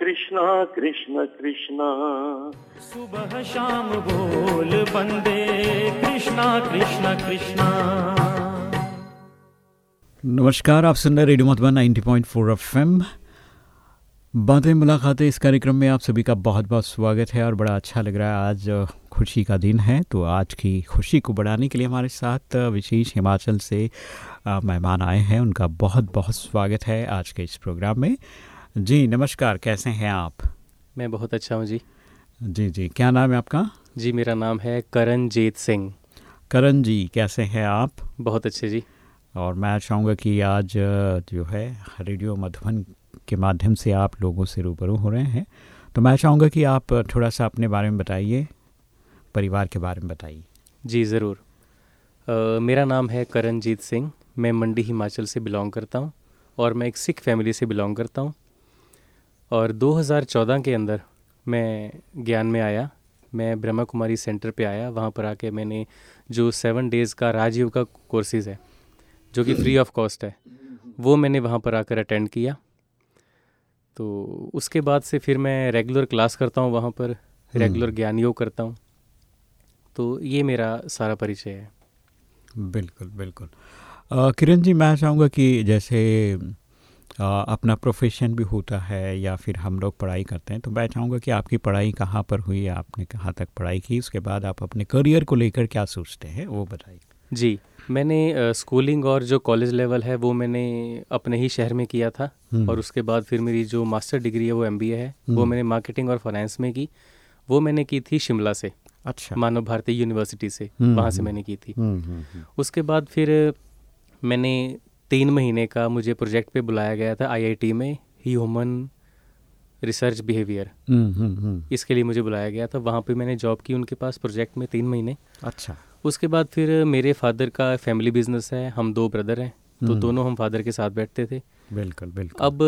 कृष्णा कृष्ण कृष्णा। सुबह शाम बोल बंदे कृष्णा कृष्ण कृष्णा। नमस्कार आप सुन रहे रेडियो मधुबन 90.4 एफएम। बातें मुलाकातें इस कार्यक्रम में आप सभी का बहुत बहुत स्वागत है और बड़ा अच्छा लग रहा है। आज खुशी का दिन है तो आज की खुशी को बढ़ाने के लिए हमारे साथ विशेष हिमाचल से मेहमान आए हैं। उनका बहुत बहुत स्वागत है आज के इस प्रोग्राम में। जी नमस्कार कैसे हैं आप? मैं बहुत अच्छा हूँ जी। जी जी क्या नाम है आपका? जी मेरा नाम है करणजीत सिंह। करण जी कैसे हैं आप? बहुत अच्छे जी। और मैं चाहूँगा कि आज जो है रेडियो मधुबन के माध्यम से आप लोगों से रूबरू हो रहे हैं। तो मैं चाहूँगा कि आप थोड़ा सा अपने बारे में बताइए परिवार के बारे में बताइए। जी ज़रूर। मेरा नाम है करणजीत सिंह। मैं मंडी हिमाचल से बिलोंग करता हूँ और मैं एक सिख फैमिली से बिलोंग करता हूँ। और 2014 के अंदर मैं ज्ञान में आया। मैं ब्रह्मा कुमारी सेंटर पे आया। वहाँ पर आके मैंने जो सेवन डेज़ का राजयोग का कोर्सेज़ है जो कि फ्री ऑफ़ कॉस्ट है वो मैंने वहाँ पर आकर अटेंड किया। तो उसके बाद से फिर मैं रेगुलर क्लास करता हूँ वहाँ पर रेगुलर हम्म। ज्ञान योग करता हूँ। तो ये मेरा सारा परिचय है। बिल्कुल बिल्कुल। किरण जी मैं चाहूँगा कि जैसे अपना प्रोफेशन भी होता है या फिर हम लोग पढ़ाई करते हैं तो मैं चाहूँगा कि आपकी पढ़ाई कहाँ पर हुई आपने कहाँ तक पढ़ाई की उसके बाद आप अपने करियर को लेकर क्या सोचते हैं वो बताइए। जी मैंने स्कूलिंग और जो कॉलेज लेवल है वो मैंने अपने ही शहर में किया था हम्म। और उसके बाद फिर मेरी जो मास्टर डिग्री है वो एमबीए है वो हम्म। मैंने मार्केटिंग और फाइनेंस में की वो मैंने की थी शिमला से अच्छा। मानव भारती यूनिवर्सिटी से हम्म, वहाँ से मैंने की थी। उसके बाद फिर मैंने तीन महीने का मुझे प्रोजेक्ट पे बुलाया गया था आईआईटी में ह्यूमन रिसर्च बिहेवियर इसके लिए मुझे बुलाया गया था। वहाँ पे मैंने जॉब की उनके पास प्रोजेक्ट में तीन महीने। अच्छा। उसके बाद फिर मेरे फादर का फैमिली बिज़नेस है हम दो ब्रदर हैं तो हम्म। दोनों हम फादर के साथ बैठते थे। बिल्कुल बिल्कुल। अब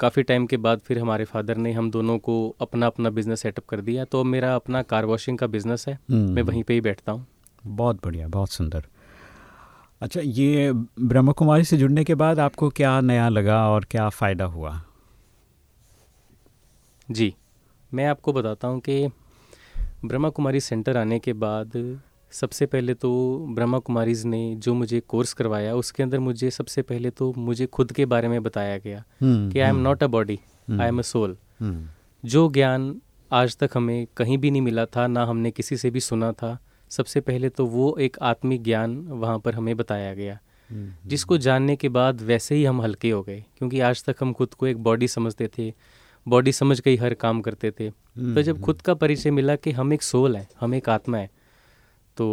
काफ़ी टाइम के बाद फिर हमारे फादर ने हम दोनों को अपना अपना बिज़नेस सेटअप कर दिया। तो मेरा अपना कार वॉशिंग का बिज़नेस है मैं हम्म। वहीं पे ही बैठता हूँ। बहुत बढ़िया बहुत सुंदर। अच्छा ये ब्रह्म कुमारी से जुड़ने के बाद आपको क्या नया लगा और क्या फ़ायदा हुआ? जी मैं आपको बताता हूँ कि ब्रह्मा कुमारी सेंटर आने के बाद सबसे पहले तो ब्रह्मा कुमारीज ने जो मुझे कोर्स करवाया उसके अंदर मुझे सबसे पहले तो मुझे खुद के बारे में बताया गया हम्म, कि I am not a body I am a soul जो ज्ञान आज तक हमें कहीं भी नहीं मिला था ना हमने किसी से भी सुना था सबसे पहले तो वो एक आत्मिक ज्ञान वहाँ पर हमें बताया गया। हम्म, जिसको हम्म। जानने के बाद वैसे ही हम हल्के हो गए क्योंकि आज तक हम खुद को एक बॉडी समझते थे बॉडी समझ के ही हर काम करते थे। तो जब खुद का परिचय मिला कि हम एक सोल है हम एक आत्मा है तो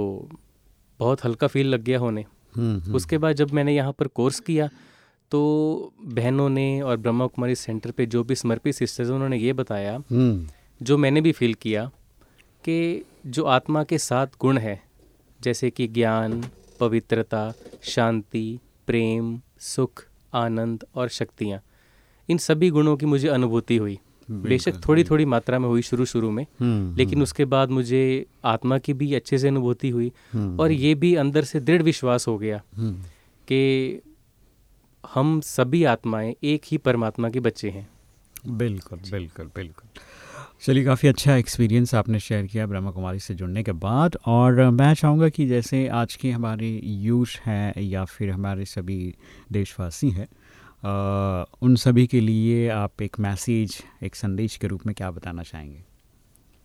बहुत हल्का फील लग गया होने। हम्म, उसके बाद जब मैंने यहाँ पर कोर्स किया तो बहनों ने और ब्रह्मा कुमारी सेंटर पे जो भी समर्पित सिस्टर्स उन्होंने ये बताया जो मैंने भी फील किया कि जो आत्मा के सात गुण हैं जैसे कि ज्ञान पवित्रता शांति प्रेम सुख आनंद और शक्तियाँ। इन सभी गुणों की मुझे अनुभूति हुई। बेशक थोड़ी थोड़ी मात्रा में हुई शुरू शुरू में हम्म, लेकिन हम्म। उसके बाद मुझे आत्मा की भी अच्छे से अनुभूति हुई हम्म, और ये भी अंदर से दृढ़ विश्वास हो गया कि हम सभी आत्माएँ एक ही परमात्मा के बच्चे हैं। बिल्कुल बिल्कुल बिल्कुल। चलिए काफ़ी अच्छा एक्सपीरियंस आपने शेयर किया ब्रह्मा कुमारी से जुड़ने के बाद और मैं चाहूँगा कि जैसे आज की हमारी यूथ हैं या फिर हमारे सभी देशवासी हैं उन सभी के लिए आप एक मैसेज एक संदेश के रूप में क्या बताना चाहेंगे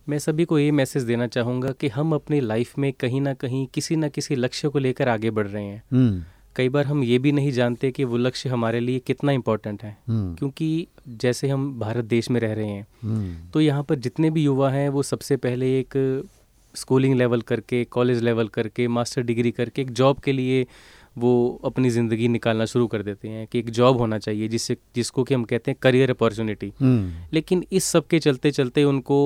मैं सभी को ये मैसेज देना चाहूँगा कि हम अपनी लाइफ में कहीं ना कहीं किसी न किसी लक्ष्य को लेकर आगे बढ़ रहे हैं हम्म। कई बार हम ये भी नहीं जानते कि वो लक्ष्य हमारे लिए कितना इम्पोर्टेंट है हम्म। क्योंकि जैसे हम भारत देश में रह रहे हैं हम्म। तो यहाँ पर जितने भी युवा हैं वो सबसे पहले एक स्कूलिंग लेवल करके कॉलेज लेवल करके मास्टर डिग्री करके एक जॉब के लिए वो अपनी ज़िंदगी निकालना शुरू कर देते हैं कि एक जॉब होना चाहिए जिससे जिसको कि हम कहते हैं करियर अपॉर्चुनिटी हम्म, लेकिन इस सब के चलते चलते उनको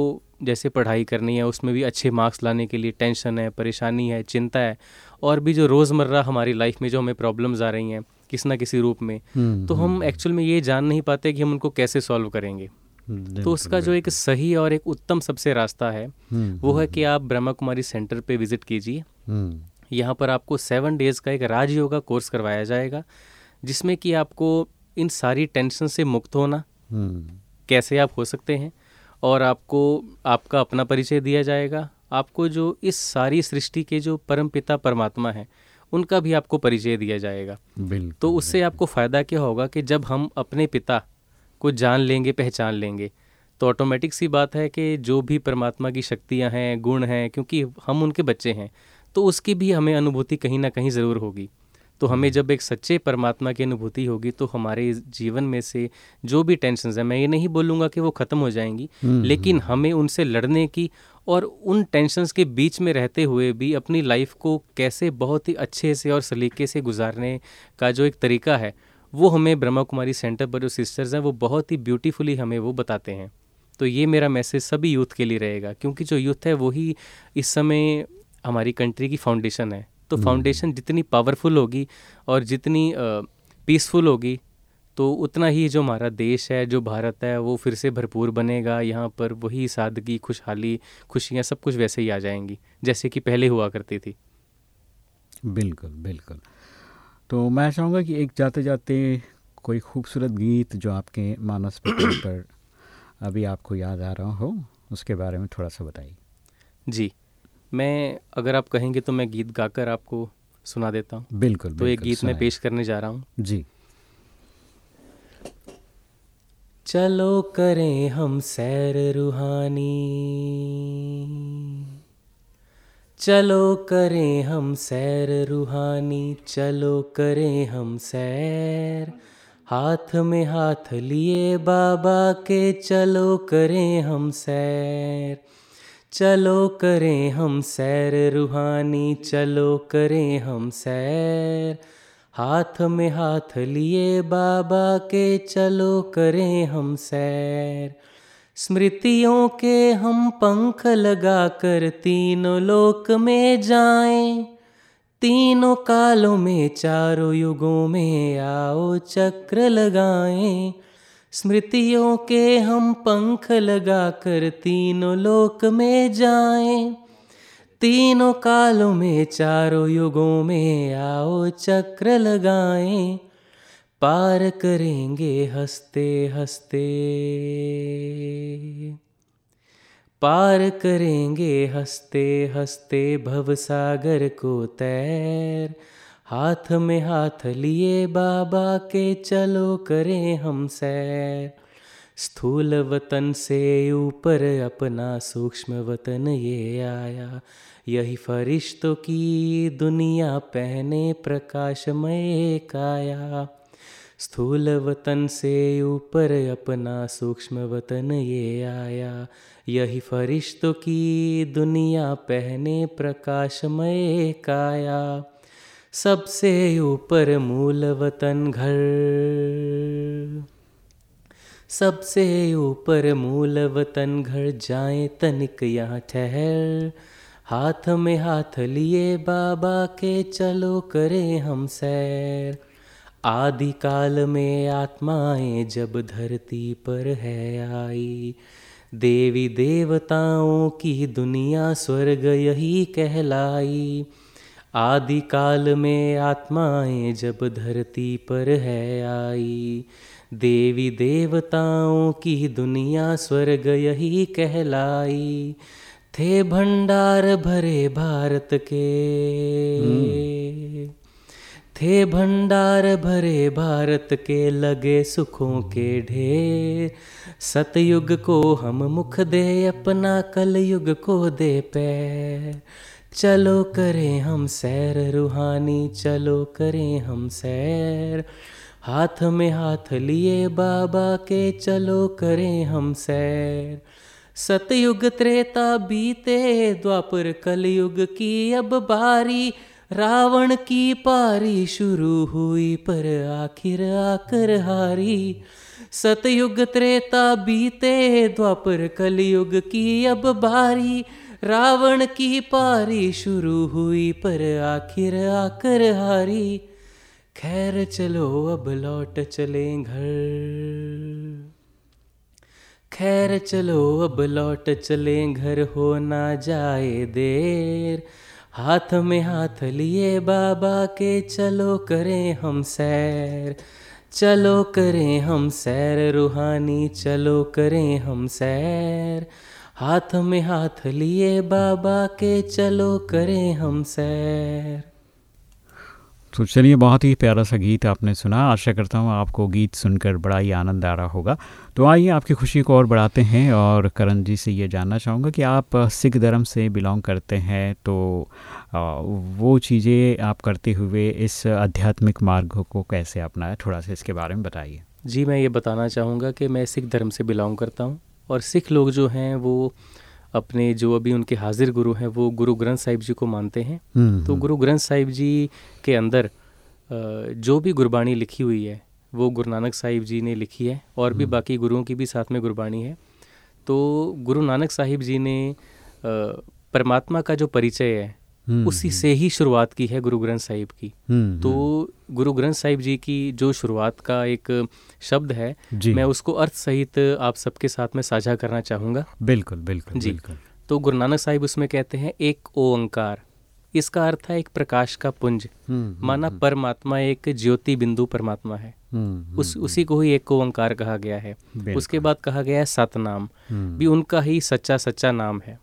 जैसे पढ़ाई करनी है उसमें भी अच्छे मार्क्स लाने के लिए टेंशन है परेशानी है चिंता है और भी जो रोज़मर्रा हमारी लाइफ में जो हमें प्रॉब्लम्स आ रही हैं किसी ना किसी रूप में हम्म, तो हम एक्चुअल में ये जान नहीं पाते कि हम उनको कैसे सॉल्व करेंगे। तो उसका जो एक सही और एक उत्तम सबसे रास्ता है हम्म, वो है कि आप ब्रह्मा कुमारी सेंटर पे विज़िट कीजिए। हम्म, यहाँ पर आपको सेवन डेज़ का एक राज योगा कोर्स करवाया जाएगा जिसमें कि आपको इन सारी टेंशन से मुक्त होना हम्म, कैसे आप हो सकते हैं और आपको आपका अपना परिचय दिया जाएगा आपको जो इस सारी सृष्टि के जो परम पिता परमात्मा हैं उनका भी आपको परिचय दिया जाएगा। तो उससे आपको फ़ायदा क्या होगा कि जब हम अपने पिता को जान लेंगे पहचान लेंगे तो ऑटोमेटिक सी बात है कि जो भी परमात्मा की शक्तियाँ हैं गुण हैं क्योंकि हम उनके बच्चे हैं तो उसकी भी हमें अनुभूति कहीं ना कहीं ज़रूर होगी। तो हमें जब एक सच्चे परमात्मा की अनुभूति होगी तो हमारे जीवन में से जो भी टेंशन है मैं ये नहीं बोलूँगा कि वो ख़त्म हो जाएँगी हम्म, लेकिन हमें उनसे लड़ने की और उन टेंशन्स के बीच में रहते हुए भी अपनी लाइफ को कैसे बहुत ही अच्छे से और सलीके से गुजारने का जो एक तरीका है वो हमें ब्रह्मा कुमारी सेंटर पर जो सिस्टर्स हैं वो बहुत ही ब्यूटीफुली हमें वो बताते हैं। तो ये मेरा मैसेज सभी यूथ के लिए रहेगा क्योंकि जो यूथ है वही इस समय हमारी कंट्री की फाउंडेशन है। तो फाउंडेशन जितनी पावरफुल होगी और जितनी पीसफुल होगी तो उतना ही जो हमारा देश है जो भारत है वो फिर से भरपूर बनेगा। यहाँ पर वही सादगी खुशहाली खुशियाँ सब कुछ वैसे ही आ जाएँगी जैसे कि पहले हुआ करती थी। बिल्कुल बिल्कुल। तो मैं चाहूँगा कि एक जाते जाते कोई खूबसूरत गीत जो आपके मानस पटल पर अभी आपको याद आ रहा हो उसके बारे में थोड़ा सा बताइए। जी मैं अगर आप कहेंगे तो मैं गीत गाकर आपको सुना देता हूँ। बिल्कुल तो बिल्कुल, एक गीत मैं पेश करने जा रहा हूँ। जी। चलो करें हम सैर रूहानी। चलो करें हम सैर रूहानी, चलो करें हम सैर। हाथ में हाथ लिए बाबा के, चलो करें हम सैर। चलो करें हम सैर रूहानी, चलो करें हम सैर। हाथ में हाथ लिए बाबा के चलो करें हम सैर। स्मृतियों के हम पंख लगा कर तीनों लोक में जाएँ। तीनों कालों में चारों युगों में आओ चक्र लगाएँ। स्मृतियों के हम पंख लगा कर तीनों लोक में जाएँ। तीनों कालों में, चारों युगों में आओ चक्र लगाएँ, पार करेंगे हँसते हँसते। पार करेंगे हँसते हँसते भवसागर को तैर, हाथ में हाथ लिए बाबा के चलो करें हम सैर। स्थूल वतन से ऊपर अपना सूक्ष्म वतन ये आया। यही फरिश्तों की दुनिया पहने प्रकाशमय काया स्थूल वतन से ऊपर अपना सूक्ष्म वतन ये आया। यही फरिश्तों की दुनिया पहने प्रकाशमय काया सबसे ऊपर मूल वतन घर। सबसे ऊपर मूल वतन घर जाए तनिक यहाँ ठहर। हाथ में हाथ लिए बाबा के चलो करें हम सैर। आदि काल में आत्माएँ जब धरती पर है आई। देवी देवताओं की दुनिया स्वर्ग यही कहलाई। आदि काल में आत्माएँ जब धरती पर है आई। देवी देवताओं की दुनिया स्वर्ग यही कहलाई। थे भंडार भरे भारत के। थे भंडार भरे भारत के लगे सुखों के ढेर। सतयुग को हम मुख दे अपना कलयुग को दे पैर। चलो करें हम सैर रूहानी चलो करें हम सैर। हाथ में हाथ लिए बाबा के, चलो करें हम सैर। सतयुग त्रेता बीते, द्वापर कलयुग की अब बारी। रावण की पारी शुरू हुई, पर आखिर आकर हारी। सतयुग त्रेता बीते, द्वापर कलयुग की अब बारी। रावण की पारी शुरू हुई, पर आखिर आकर हारी। खैर चलो अब लौट चले घर। खैर चलो अब लौट चले घर हो ना जाए देर। हाथ में हाथ लिए बाबा के चलो करें हम सैर। चलो करें हम सैर, रूहानी चलो करें हम सैर। हाथ में हाथ लिए बाबा के चलो करें हम सैर। तो चलिए, बहुत ही प्यारा सा गीत आपने सुना। आशा करता हूँ आपको गीत सुनकर बड़ा ही आनंद आ रहा होगा। तो आइए, आपकी खुशी को और बढ़ाते हैं और करण जी से ये जानना चाहूँगा कि आप सिख धर्म से बिलोंग करते हैं तो वो चीज़ें आप करते हुए इस आध्यात्मिक मार्ग को कैसे अपनाया थोड़ा सा इसके बारे में बताइए। जी, मैं ये बताना चाहूँगा कि मैं सिख धर्म से बिलोंग करता हूँ और सिख लोग जो हैं वो अपने जो अभी उनके हाजिर गुरु हैं वो गुरु ग्रंथ साहिब जी को मानते हैं हम्म, तो हम्म। गुरु ग्रंथ साहिब जी के अंदर जो भी गुरबाणी लिखी हुई है वो गुरु नानक साहिब जी ने लिखी है और भी हम्म। बाकी गुरुओं की भी साथ में गुरबाणी है तो गुरु नानक साहिब जी ने परमात्मा का जो परिचय है उसी से ही शुरुआत की है गुरु ग्रंथ साहिब की। तो गुरु ग्रंथ साहिब जी की जो शुरुआत का एक शब्द है मैं उसको अर्थ सहित आप सबके साथ में साझा करना चाहूँगा। बिल्कुल बिल्कुल जी। बिल्कुल। तो गुरु नानक साहिब उसमें कहते हैं एक ओंकार। इसका अर्थ है एक प्रकाश का पुंज। हम्म, हम्म, माना हम्म। परमात्मा एक ज्योति बिंदु परमात्मा है। उस उसी को ही एक ओंकार कहा गया है। उसके बाद कहा गया है सतनाम। भी उनका ही सच्चा सच्चा नाम है।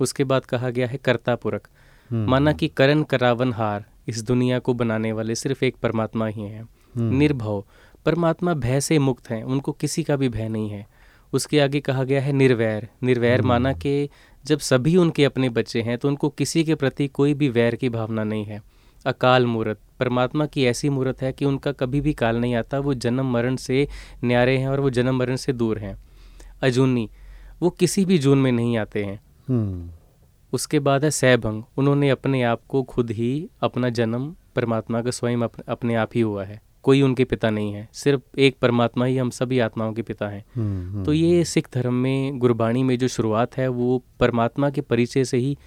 उसके बाद कहा गया है कर्ता पुरख माना कि करण करावन हार इस दुनिया को बनाने वाले सिर्फ़ एक परमात्मा ही हैं। निर्भव। परमात्मा भय से मुक्त हैं उनको किसी का भी भय नहीं है। उसके आगे कहा गया है निर्वैर। निर्वैर माना कि जब सभी उनके अपने बच्चे हैं तो उनको किसी के प्रति कोई भी वैर की भावना नहीं है। अकाल मूर्त। परमात्मा की ऐसी मूर्त है कि उनका कभी भी काल नहीं आता वो जन्म मरण से न्यारे हैं और वो जन्म मरण से दूर हैं। अजूनी। वो किसी भी जून में नहीं आते हैं। हम्म। उसके बाद है सैभंग। उन्होंने अपने आप को खुद ही अपना जन्म परमात्मा का स्वयं अपने आप ही हुआ है। कोई उनके पिता नहीं है। सिर्फ़ एक परमात्मा ही हम सभी आत्माओं के पिता हैं। हम्म, हम्म, तो ये हम्म। सिख धर्म में गुरबाणी में जो शुरुआत है वो परमात्मा के परिचय से ही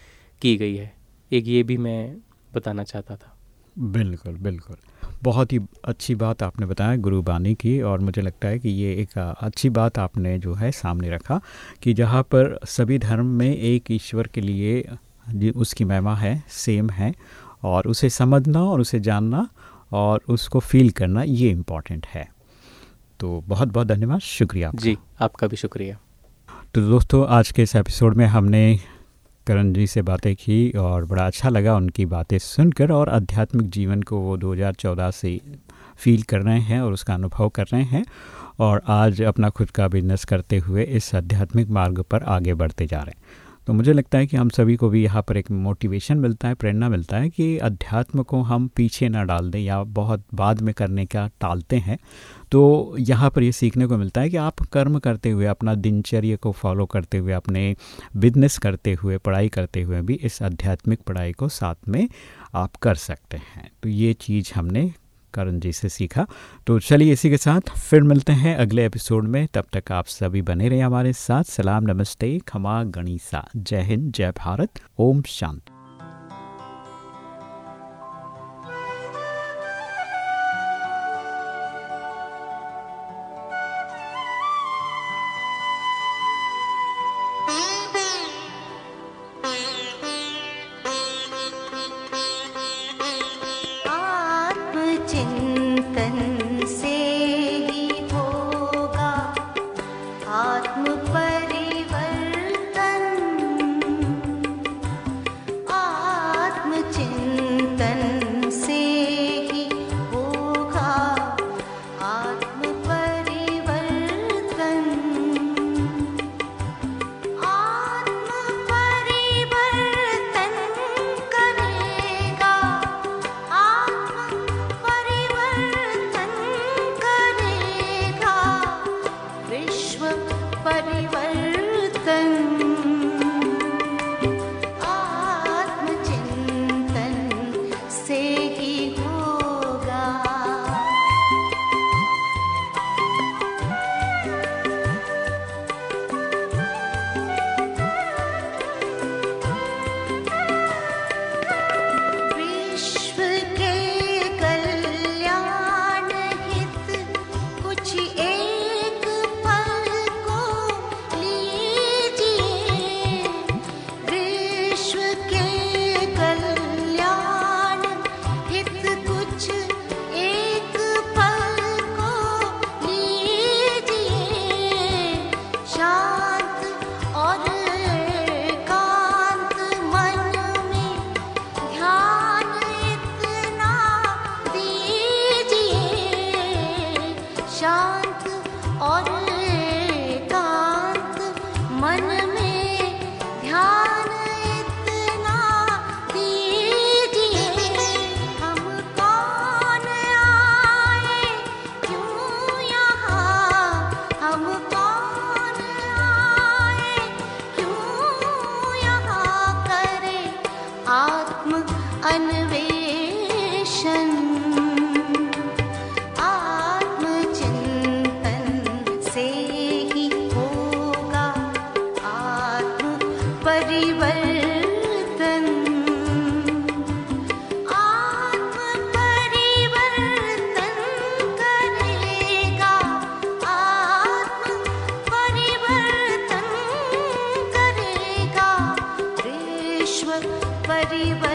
की गई है। एक ये भी मैं बताना चाहता था। बिल्कुल बिल्कुल। बहुत ही अच्छी बात आपने बताया गुरुबानी की और मुझे लगता है कि ये एक अच्छी बात आपने जो है सामने रखा कि जहाँ पर सभी धर्म में एक ईश्वर के लिए उसकी महिमा है सेम है और उसे समझना और उसे जानना और उसको फील करना ये इंपॉर्टेंट है। तो बहुत बहुत धन्यवाद शुक्रिया जी आपका भी शुक्रिया। तो दोस्तों आज के इस एपिसोड में हमने करण जी से बातें की और बड़ा अच्छा लगा उनकी बातें सुनकर और आध्यात्मिक जीवन को वो 2014 से फील कर रहे हैं और उसका अनुभव कर रहे हैं और आज अपना खुद का बिज़नेस करते हुए इस आध्यात्मिक मार्ग पर आगे बढ़ते जा रहे हैं। तो मुझे लगता है कि हम सभी को भी यहाँ पर एक मोटिवेशन मिलता है, प्रेरणा मिलता है कि अध्यात्म को हम पीछे ना डाल दें या बहुत बाद में करने का टालते हैं। तो यहाँ पर ये यह सीखने को मिलता है कि आप कर्म करते हुए, अपना दिनचर्या को फॉलो करते हुए, अपने बिज़नेस करते हुए, पढ़ाई करते हुए भी इस आध्यात्मिक पढ़ाई को साथ में आप कर सकते हैं। तो ये चीज़ हमने करण जी से सीखा। तो चलिए इसी के साथ फिर मिलते हैं अगले एपिसोड में। तब तक आप सभी बने रहे हमारे साथ। सलाम, नमस्ते, खमा, गणिसा। जय हिंद, जय भारत। ओम शांति। 心 परिवर्तन அறிவ